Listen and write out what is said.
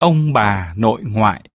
ông bà nội ngoại.